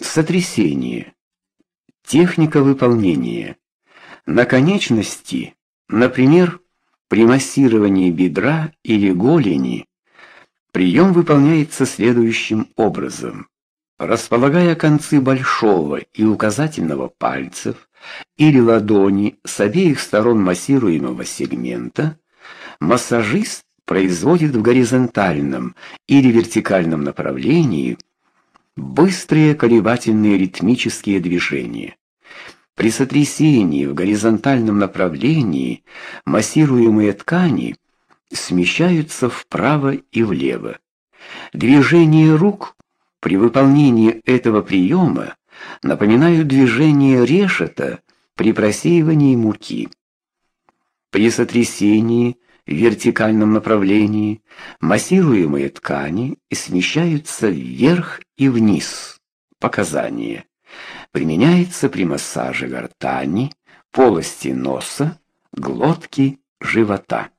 Сотрясение. Техника выполнения. На конечности, например, при массировании бедра или голени, прием выполняется следующим образом. Располагая концы большого и указательного пальцев или ладони с обеих сторон массируемого сегмента, массажист производит в горизонтальном или вертикальном направлении быстрые колебательные ритмические движения. При сотрясении в горизонтальном направлении массируемые ткани смещаются вправо и влево. Движение рук при выполнении этого приема напоминают движение решета при просеивании муки. При сотрясении в вертикальном направлении массируемые ткани смещаются вверх и вниз. Показания. Применяется при массаже гортани, полости носа, глотки, живота.